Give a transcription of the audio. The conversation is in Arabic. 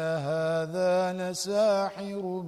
هذا لساحر